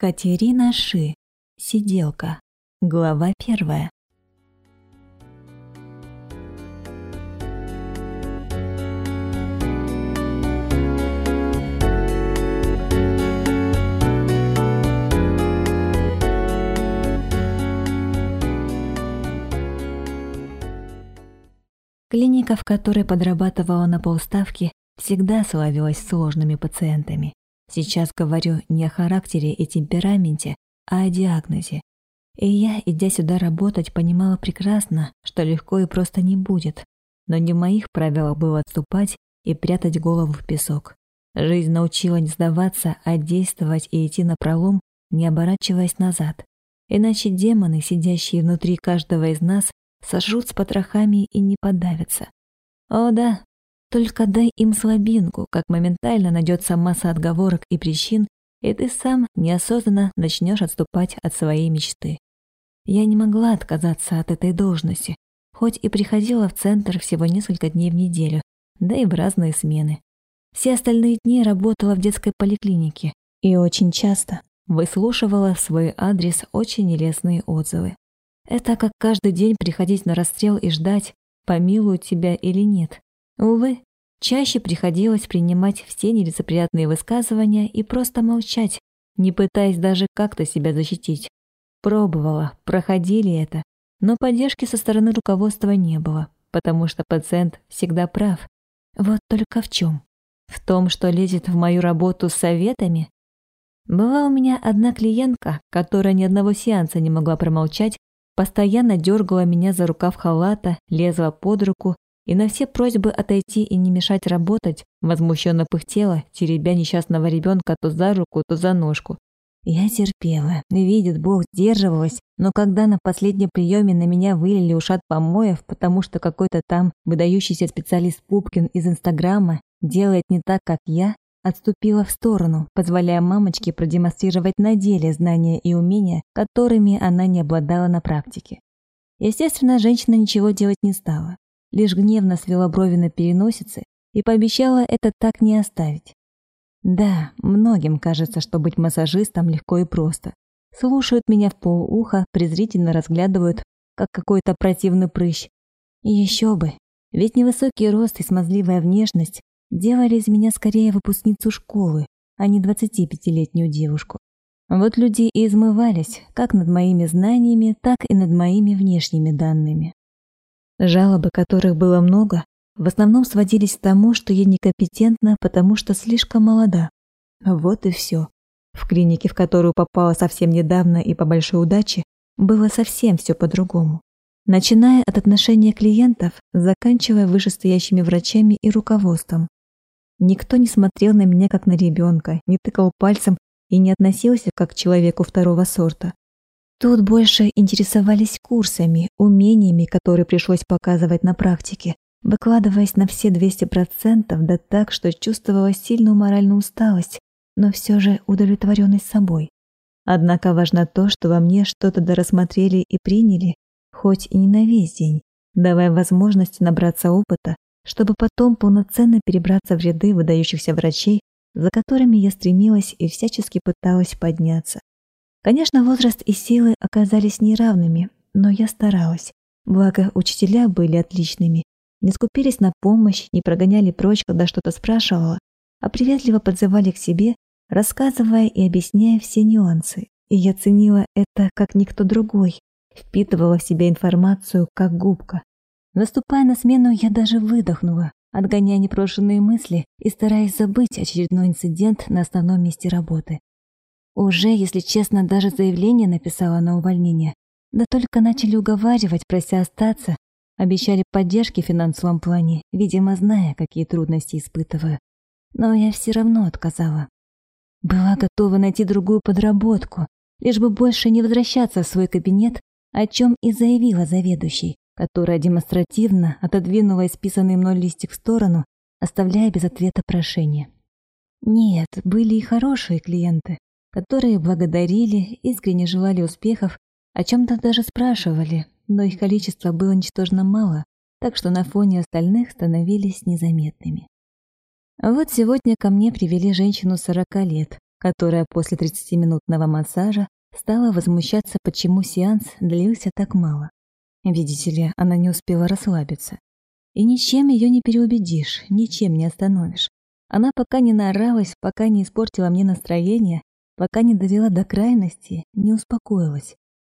Катерина Ши. Сиделка. Глава первая. Клиника, в которой подрабатывала на полставки, всегда славилась сложными пациентами. Сейчас говорю не о характере и темпераменте, а о диагнозе. И я, идя сюда работать, понимала прекрасно, что легко и просто не будет. Но не в моих правилах было отступать и прятать голову в песок. Жизнь научила не сдаваться, а действовать и идти напролом, не оборачиваясь назад. Иначе демоны, сидящие внутри каждого из нас, сожрут с потрохами и не подавятся. О да, только дай им слабинку, как моментально найдется масса отговорок и причин, и ты сам неосознанно начнешь отступать от своей мечты. Я не могла отказаться от этой должности, хоть и приходила в центр всего несколько дней в неделю, да и в разные смены. Все остальные дни работала в детской поликлинике и очень часто выслушивала в свой адрес очень нелестные отзывы. Это как каждый день приходить на расстрел и ждать, помилуют тебя или нет. Увы, чаще приходилось принимать все нелицеприятные высказывания и просто молчать, не пытаясь даже как-то себя защитить. Пробовала, проходили это, но поддержки со стороны руководства не было, потому что пациент всегда прав. Вот только в чем? В том, что лезет в мою работу с советами? Была у меня одна клиентка, которая ни одного сеанса не могла промолчать, постоянно дергала меня за рукав халата, лезла под руку и на все просьбы отойти и не мешать работать, возмущенно пыхтела, теребя несчастного ребенка то за руку, то за ножку. Я терпела, видит Бог, сдерживалась, но когда на последнем приеме на меня вылили ушат помоев, потому что какой-то там выдающийся специалист Пупкин из Инстаграма делает не так, как я, отступила в сторону, позволяя мамочке продемонстрировать на деле знания и умения, которыми она не обладала на практике. Естественно, женщина ничего делать не стала лишь гневно свела брови на переносице и пообещала это так не оставить. Да, многим кажется, что быть массажистом легко и просто. Слушают меня в полуха, презрительно разглядывают, как какой-то противный прыщ. И еще бы, ведь невысокий рост и смазливая внешность делали из меня скорее выпускницу школы, а не 25-летнюю девушку. Вот люди и измывались, как над моими знаниями, так и над моими внешними данными. Жалобы, которых было много, в основном сводились к тому, что я некомпетентна, потому что слишком молода. Вот и все. В клинике, в которую попала совсем недавно и по большой удаче, было совсем все по-другому. Начиная от отношения клиентов, заканчивая вышестоящими врачами и руководством. Никто не смотрел на меня как на ребенка, не тыкал пальцем и не относился как к человеку второго сорта. Тут больше интересовались курсами, умениями, которые пришлось показывать на практике, выкладываясь на все 200%, да так, что чувствовала сильную моральную усталость, но все же удовлетворенность собой. Однако важно то, что во мне что-то дорассмотрели и приняли, хоть и не на весь день, давая возможность набраться опыта, чтобы потом полноценно перебраться в ряды выдающихся врачей, за которыми я стремилась и всячески пыталась подняться. Конечно, возраст и силы оказались неравными, но я старалась. Благо, учителя были отличными. Не скупились на помощь, не прогоняли прочь, когда что-то спрашивала, а приветливо подзывали к себе, рассказывая и объясняя все нюансы. И я ценила это, как никто другой, впитывала в себя информацию, как губка. Наступая на смену, я даже выдохнула, отгоняя непрошенные мысли и стараясь забыть очередной инцидент на основном месте работы. Уже, если честно, даже заявление написала на увольнение. Да только начали уговаривать, прося остаться. Обещали поддержки в финансовом плане, видимо, зная, какие трудности испытываю. Но я все равно отказала. Была готова найти другую подработку, лишь бы больше не возвращаться в свой кабинет, о чем и заявила заведующий, которая демонстративно отодвинула исписанный мной листик в сторону, оставляя без ответа прошение. Нет, были и хорошие клиенты, которые благодарили, искренне желали успехов, о чем-то даже спрашивали, но их количество было ничтожно мало, так что на фоне остальных становились незаметными. Вот сегодня ко мне привели женщину 40 лет, которая после 30-минутного массажа стала возмущаться, почему сеанс длился так мало. Видите ли, она не успела расслабиться. И ничем ее не переубедишь, ничем не остановишь. Она пока не наоралась, пока не испортила мне настроение, пока не довела до крайности, не успокоилась.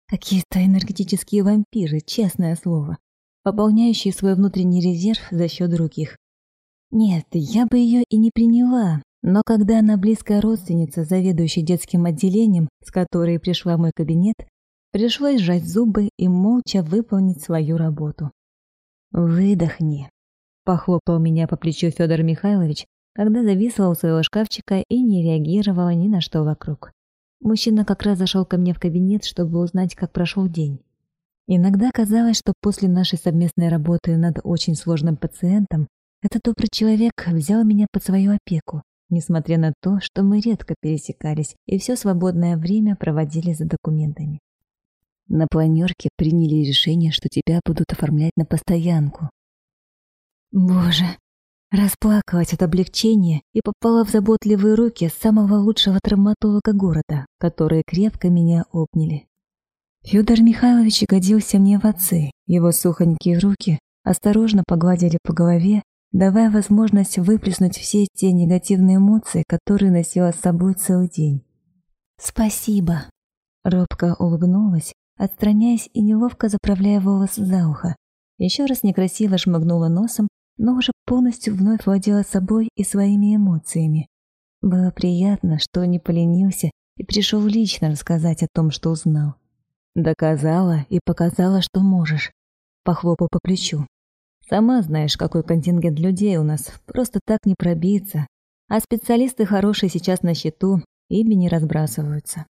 Какие-то энергетические вампиры, честное слово, пополняющие свой внутренний резерв за счет других. Нет, я бы ее и не приняла, но когда она близкая родственница, заведующая детским отделением, с которой пришла в мой кабинет, пришлось сжать зубы и молча выполнить свою работу. «Выдохни», — похлопал меня по плечу Федор Михайлович, когда зависла у своего шкафчика и не реагировала ни на что вокруг. Мужчина как раз зашел ко мне в кабинет, чтобы узнать, как прошел день. Иногда казалось, что после нашей совместной работы над очень сложным пациентом этот добрый человек взял меня под свою опеку, несмотря на то, что мы редко пересекались и все свободное время проводили за документами. На планерке приняли решение, что тебя будут оформлять на постоянку. Боже, Расплакалась от облегчения и попала в заботливые руки самого лучшего травматолога города, которые крепко меня обняли. Федор Михайлович годился мне в отцы. Его сухонькие руки осторожно погладили по голове, давая возможность выплеснуть все те негативные эмоции, которые носила с собой целый день. «Спасибо!» Робко улыбнулась, отстраняясь и неловко заправляя волосы за ухо. Еще раз некрасиво шмыгнула носом но уже полностью вновь владела собой и своими эмоциями. Было приятно, что не поленился и пришел лично рассказать о том, что узнал. Доказала и показала, что можешь. Похлопал по плечу. Сама знаешь, какой контингент людей у нас. Просто так не пробиться. А специалисты хорошие сейчас на счету, имени разбрасываются.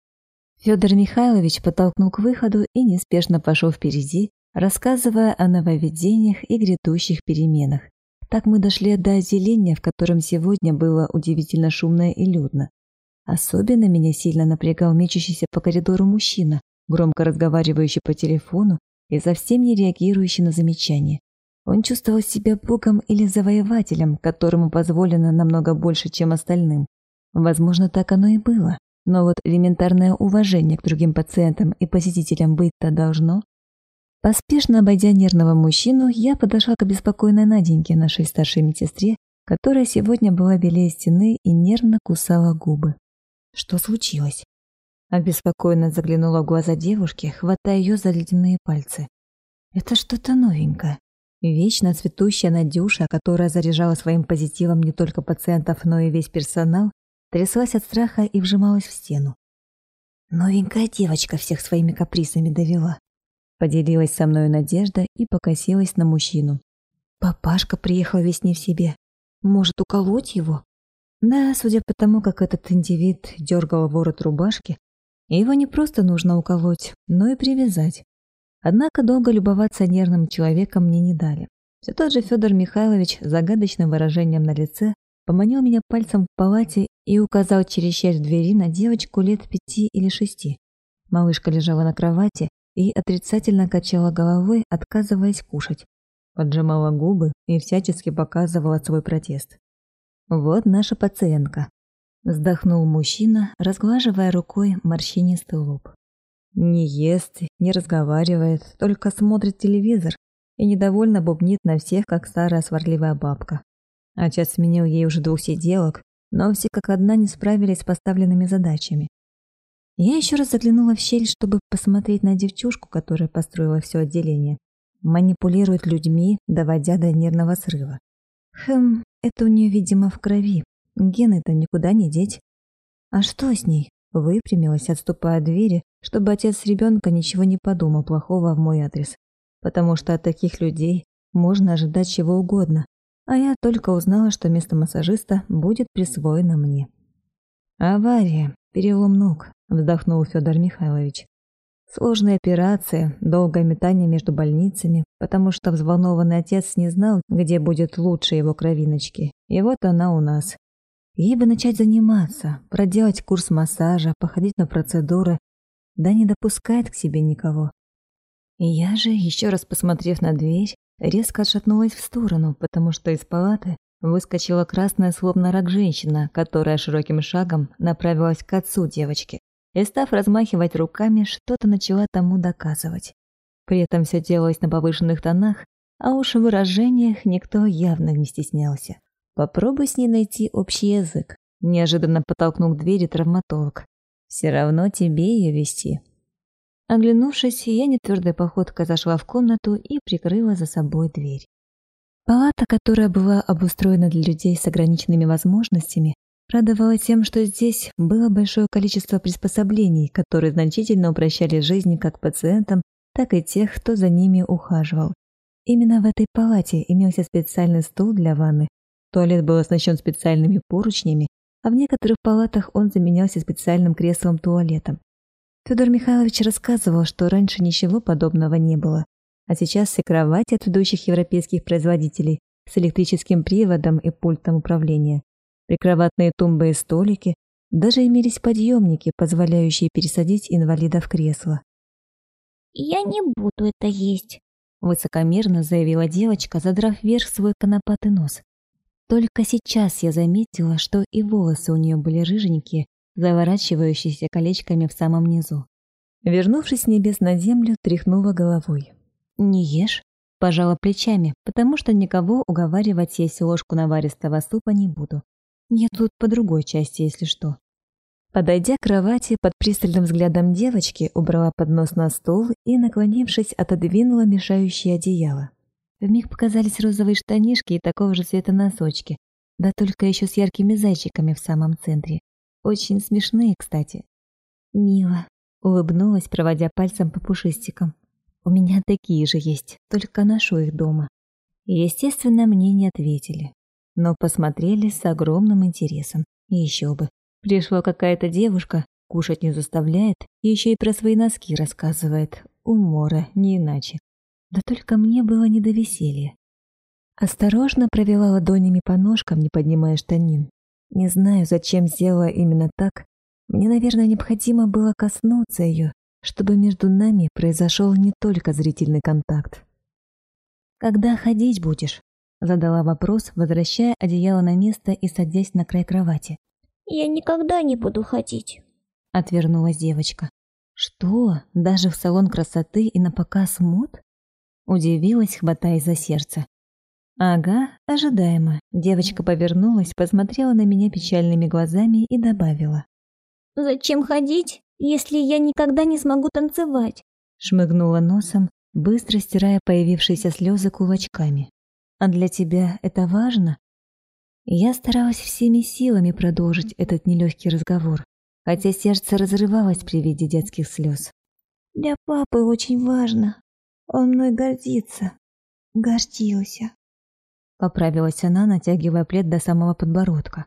Федор Михайлович подтолкнул к выходу и неспешно пошел впереди, рассказывая о нововведениях и грядущих переменах, так мы дошли до отделения, в котором сегодня было удивительно шумно и людно. Особенно меня сильно напрягал мечущийся по коридору мужчина, громко разговаривающий по телефону и совсем не реагирующий на замечания. Он чувствовал себя богом или завоевателем, которому позволено намного больше, чем остальным. Возможно, так оно и было. Но вот элементарное уважение к другим пациентам и посетителям быть-то должно Поспешно обойдя нервного мужчину, я подошла к беспокойной Наденьке, нашей старшей медсестре, которая сегодня была белее стены и нервно кусала губы. «Что случилось?» Обеспокоенно заглянула в глаза девушки, хватая ее за ледяные пальцы. «Это что-то новенькое. Вечно цветущая Надюша, которая заряжала своим позитивом не только пациентов, но и весь персонал, тряслась от страха и вжималась в стену. Новенькая девочка всех своими капризами довела. Поделилась со мной Надежда и покосилась на мужчину. Папашка приехал весь не в себе. Может, уколоть его? Да, судя по тому, как этот индивид дергал ворот рубашки, его не просто нужно уколоть, но и привязать. Однако долго любоваться нервным человеком мне не дали. Все тот же Федор Михайлович с загадочным выражением на лице поманил меня пальцем в палате и указал через щель двери на девочку лет пяти или шести. Малышка лежала на кровати, и отрицательно качала головой, отказываясь кушать. Поджимала губы и всячески показывала свой протест. «Вот наша пациентка», — вздохнул мужчина, разглаживая рукой морщинистый лоб. Не ест, не разговаривает, только смотрит телевизор и недовольно бубнит на всех, как старая сварливая бабка. А час сменил ей уже двух сиделок, но все как одна не справились с поставленными задачами. Я еще раз заглянула в щель, чтобы посмотреть на девчушку, которая построила все отделение. Манипулирует людьми, доводя до нервного срыва. Хм, это у нее, видимо, в крови. Гены-то никуда не деть. А что с ней? Выпрямилась, отступая от двери, чтобы отец ребенка ничего не подумал плохого в мой адрес. Потому что от таких людей можно ожидать чего угодно. А я только узнала, что место массажиста будет присвоено мне. Авария, перелом ног, вздохнул Федор Михайлович. Сложная операция, долгое метание между больницами, потому что взволнованный отец не знал, где будет лучше его кровиночки. И вот она у нас. Ей бы начать заниматься, проделать курс массажа, походить на процедуры. Да не допускает к себе никого. И я же, еще раз посмотрев на дверь, резко отшатнулась в сторону, потому что из палаты выскочила красная словно рак женщина, которая широким шагом направилась к отцу девочки и, размахивать руками, что-то начала тому доказывать. При этом все делалось на повышенных тонах, а уж в выражениях никто явно не стеснялся. «Попробуй с ней найти общий язык», — неожиданно подтолкнул к двери травматолог. «Все равно тебе ее вести». Оглянувшись, я нетвердой походкой зашла в комнату и прикрыла за собой дверь. Палата, которая была обустроена для людей с ограниченными возможностями, Радовалось тем, что здесь было большое количество приспособлений, которые значительно упрощали жизнь как пациентам, так и тех, кто за ними ухаживал. Именно в этой палате имелся специальный стул для ванны. Туалет был оснащен специальными поручнями, а в некоторых палатах он заменялся специальным креслом-туалетом. Федор Михайлович рассказывал, что раньше ничего подобного не было, а сейчас все кровати от ведущих европейских производителей с электрическим приводом и пультом управления. Прикроватные тумбы и столики даже имелись подъемники, позволяющие пересадить инвалида в кресло. «Я не буду это есть», — высокомерно заявила девочка, задрав вверх свой конопатый нос. Только сейчас я заметила, что и волосы у нее были рыженькие, заворачивающиеся колечками в самом низу. Вернувшись с небес на землю, тряхнула головой. «Не ешь?» — пожала плечами, потому что никого уговаривать есть ложку наваристого супа не буду. Нет тут по другой части, если что. Подойдя к кровати под пристальным взглядом девочки, убрала поднос на стол и, наклонившись, отодвинула мешающее одеяло. Вмиг показались розовые штанишки и такого же цвета носочки, да только еще с яркими зайчиками в самом центре. Очень смешные, кстати. «Мило», — улыбнулась, проводя пальцем по пушистикам. «У меня такие же есть, только ношу их дома». Естественно, мне не ответили но посмотрели с огромным интересом. И еще бы. Пришла какая-то девушка, кушать не заставляет, и еще и про свои носки рассказывает. Умора, не иначе. Да только мне было не до веселья. Осторожно провела ладонями по ножкам, не поднимая штанин. Не знаю, зачем сделала именно так. Мне, наверное, необходимо было коснуться ее, чтобы между нами произошел не только зрительный контакт. «Когда ходить будешь?» Задала вопрос, возвращая одеяло на место и садясь на край кровати. «Я никогда не буду ходить», — отвернулась девочка. «Что? Даже в салон красоты и на показ мод?» Удивилась, хватаясь за сердце. «Ага, ожидаемо». Девочка повернулась, посмотрела на меня печальными глазами и добавила. «Зачем ходить, если я никогда не смогу танцевать?» Шмыгнула носом, быстро стирая появившиеся слезы кулачками а для тебя это важно?» Я старалась всеми силами продолжить этот нелегкий разговор, хотя сердце разрывалось при виде детских слез. «Для папы очень важно. Он мной гордится. Гордился». Поправилась она, натягивая плед до самого подбородка.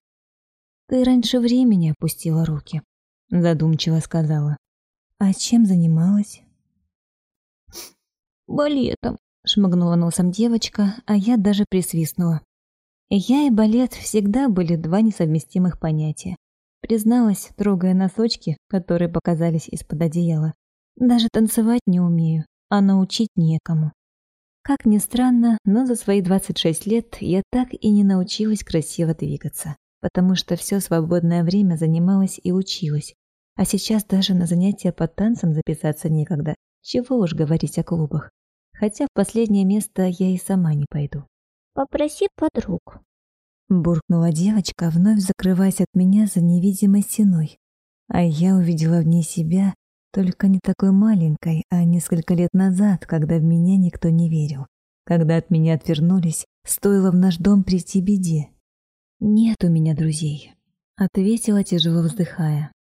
«Ты раньше времени опустила руки», — задумчиво сказала. «А чем занималась?» «Балетом», Шмыгнула носом девочка, а я даже присвистнула. Я и балет всегда были два несовместимых понятия. Призналась, трогая носочки, которые показались из-под одеяла. Даже танцевать не умею, а научить некому. Как ни странно, но за свои 26 лет я так и не научилась красиво двигаться, потому что все свободное время занималась и училась. А сейчас даже на занятия по танцам записаться некогда, чего уж говорить о клубах хотя в последнее место я и сама не пойду. «Попроси подруг», — буркнула девочка, вновь закрываясь от меня за невидимой стеной. А я увидела в ней себя, только не такой маленькой, а несколько лет назад, когда в меня никто не верил. Когда от меня отвернулись, стоило в наш дом прийти беде. «Нет у меня друзей», — ответила, тяжело вздыхая.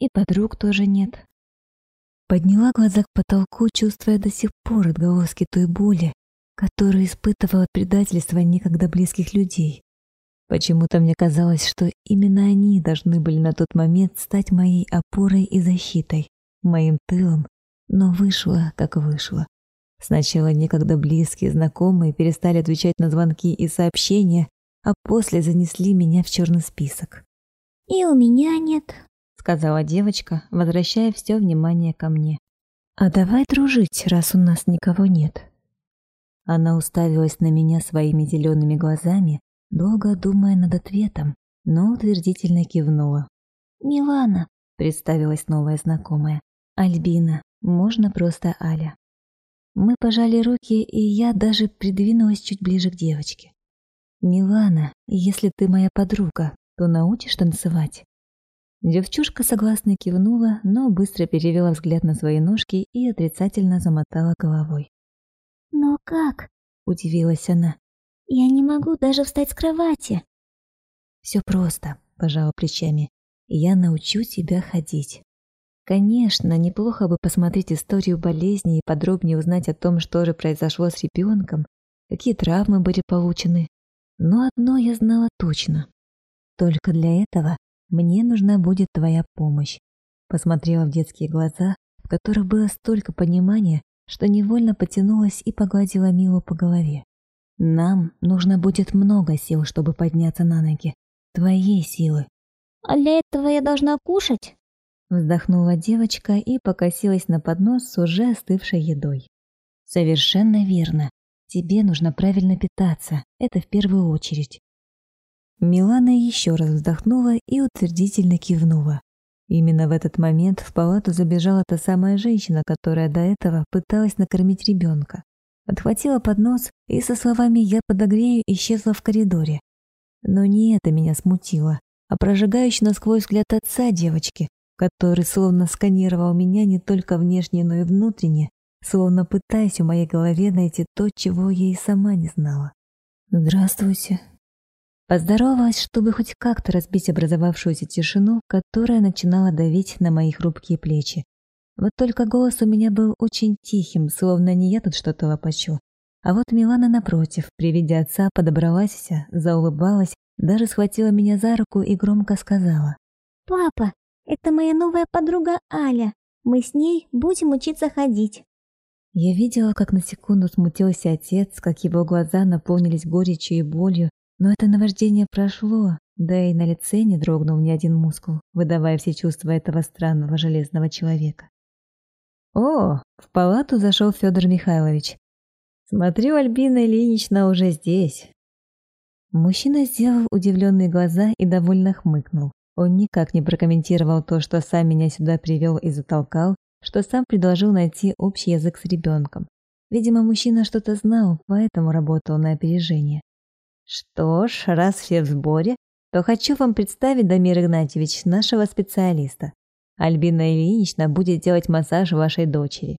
«И подруг тоже нет. Подняла глаза к потолку, чувствуя до сих пор отголоски той боли, которую испытывала от предательства некогда близких людей. Почему-то мне казалось, что именно они должны были на тот момент стать моей опорой и защитой, моим тылом, но вышло, как вышло. Сначала некогда близкие, знакомые перестали отвечать на звонки и сообщения, а после занесли меня в черный список. «И у меня нет», сказала девочка, возвращая все внимание ко мне. «А давай дружить, раз у нас никого нет». Она уставилась на меня своими зелеными глазами, долго думая над ответом, но утвердительно кивнула. «Милана», — представилась новая знакомая. «Альбина, можно просто Аля». Мы пожали руки, и я даже придвинулась чуть ближе к девочке. «Милана, если ты моя подруга, то научишь танцевать?» Девчушка согласно кивнула, но быстро перевела взгляд на свои ножки и отрицательно замотала головой. «Но как?» – удивилась она. «Я не могу даже встать с кровати!» «Все просто», – пожала плечами. «Я научу тебя ходить». Конечно, неплохо бы посмотреть историю болезни и подробнее узнать о том, что же произошло с ребенком, какие травмы были получены. Но одно я знала точно. Только для этого мне нужна будет твоя помощь. Посмотрела в детские глаза, в которых было столько понимания, что невольно потянулась и погладила Милу по голове. Нам нужно будет много сил, чтобы подняться на ноги. Твоей силы. А для этого я должна кушать? Вздохнула девочка и покосилась на поднос с уже остывшей едой. Совершенно верно. Тебе нужно правильно питаться. Это в первую очередь. Милана еще раз вздохнула и утвердительно кивнула. Именно в этот момент в палату забежала та самая женщина, которая до этого пыталась накормить ребенка. Отхватила поднос и со словами «я подогрею» исчезла в коридоре. Но не это меня смутило, а прожигающий насквозь взгляд отца девочки, который словно сканировал меня не только внешне, но и внутренне, словно пытаясь в моей голове найти то, чего я и сама не знала. «Здравствуйте», Поздоровалась, чтобы хоть как-то разбить образовавшуюся тишину, которая начинала давить на мои хрупкие плечи. Вот только голос у меня был очень тихим, словно не я тут что-то лопачу. А вот Милана напротив, при виде отца, подобралась заулыбалась, даже схватила меня за руку и громко сказала. «Папа, это моя новая подруга Аля. Мы с ней будем учиться ходить». Я видела, как на секунду смутился отец, как его глаза наполнились горечью и болью, но это наваждение прошло, да и на лице не дрогнул ни один мускул, выдавая все чувства этого странного железного человека. «О, в палату зашел Федор Михайлович. Смотрю, Альбина Ильинична уже здесь». Мужчина сделал удивленные глаза и довольно хмыкнул. Он никак не прокомментировал то, что сам меня сюда привел и затолкал, что сам предложил найти общий язык с ребенком. Видимо, мужчина что-то знал, поэтому работал на опережение. Что ж, раз все в сборе, то хочу вам представить Дамир Игнатьевич, нашего специалиста. Альбина Ильинична будет делать массаж вашей дочери.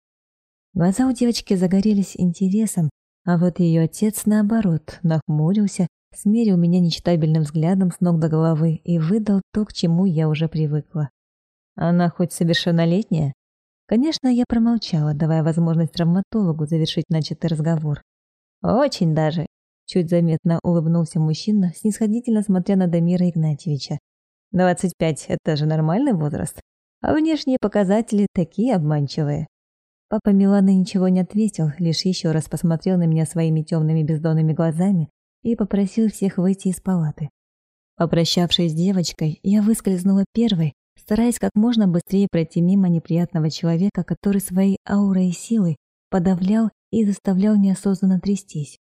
Глаза у девочки загорелись интересом, а вот ее отец, наоборот, нахмурился, смерил меня нечитабельным взглядом с ног до головы и выдал то, к чему я уже привыкла. Она хоть совершеннолетняя? Конечно, я промолчала, давая возможность травматологу завершить начатый разговор. Очень даже. Чуть заметно улыбнулся мужчина, снисходительно смотря на Дамира Игнатьевича. 25 – это же нормальный возраст. А внешние показатели такие обманчивые. Папа Милана ничего не ответил, лишь еще раз посмотрел на меня своими темными бездонными глазами и попросил всех выйти из палаты. Попрощавшись с девочкой, я выскользнула первой, стараясь как можно быстрее пройти мимо неприятного человека, который своей аурой и силой подавлял и заставлял неосознанно трястись.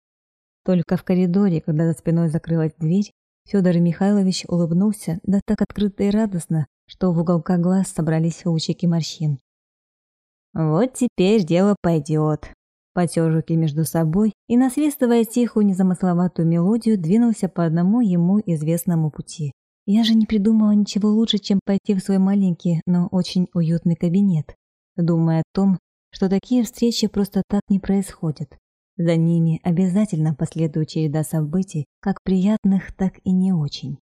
Только в коридоре, когда за спиной закрылась дверь, Федор Михайлович улыбнулся, да так открыто и радостно, что в уголках глаз собрались лучики морщин. «Вот теперь дело пойдет», — потер руки между собой и, насвистывая тихую незамысловатую мелодию, двинулся по одному ему известному пути. Я же не придумала ничего лучше, чем пойти в свой маленький, но очень уютный кабинет, думая о том, что такие встречи просто так не происходят. За ними обязательно последует череда событий, как приятных, так и не очень.